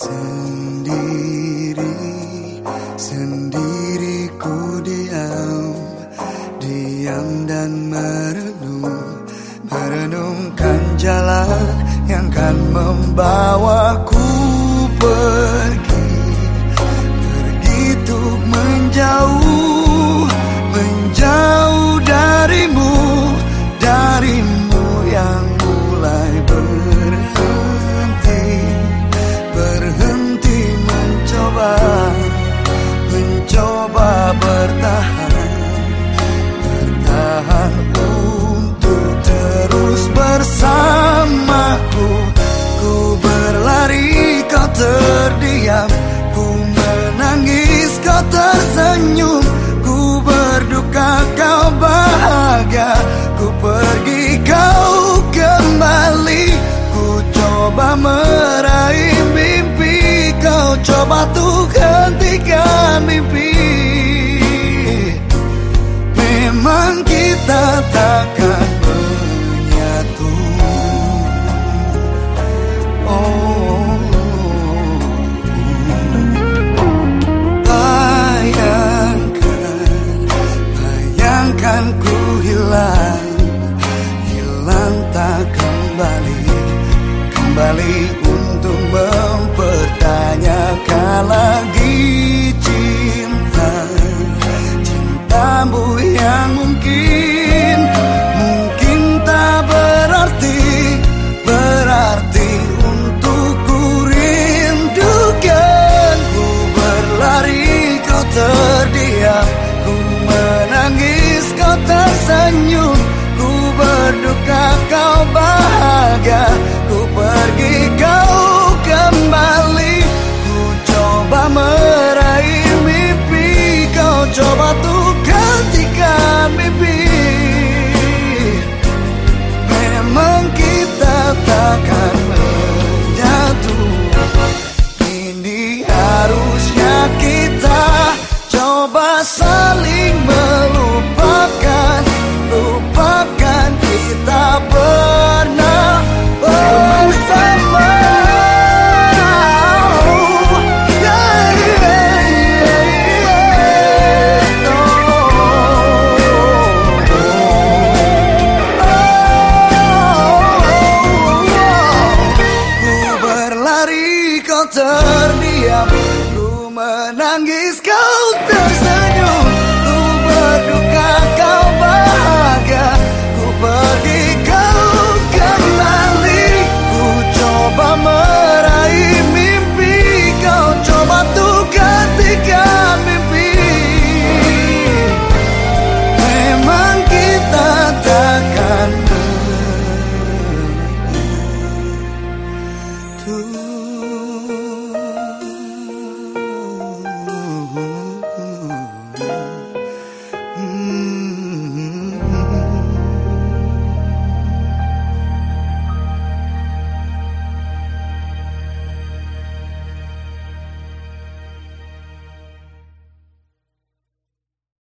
Sendiri, sendiri ku diam. Diam dan merenung Merenungkan jalan yang kan membawaku pergi bertahan Bertahan untuk terus bersamaku. Ku berlari kau terdiam. Ku menangis kau tersenyum. Ku berduka kau bahagia. Ku pergi kau kembali. Ku coba meraih mimpi Kau coba tuh kita takkan terdiam Ku menangis kau tersenyum.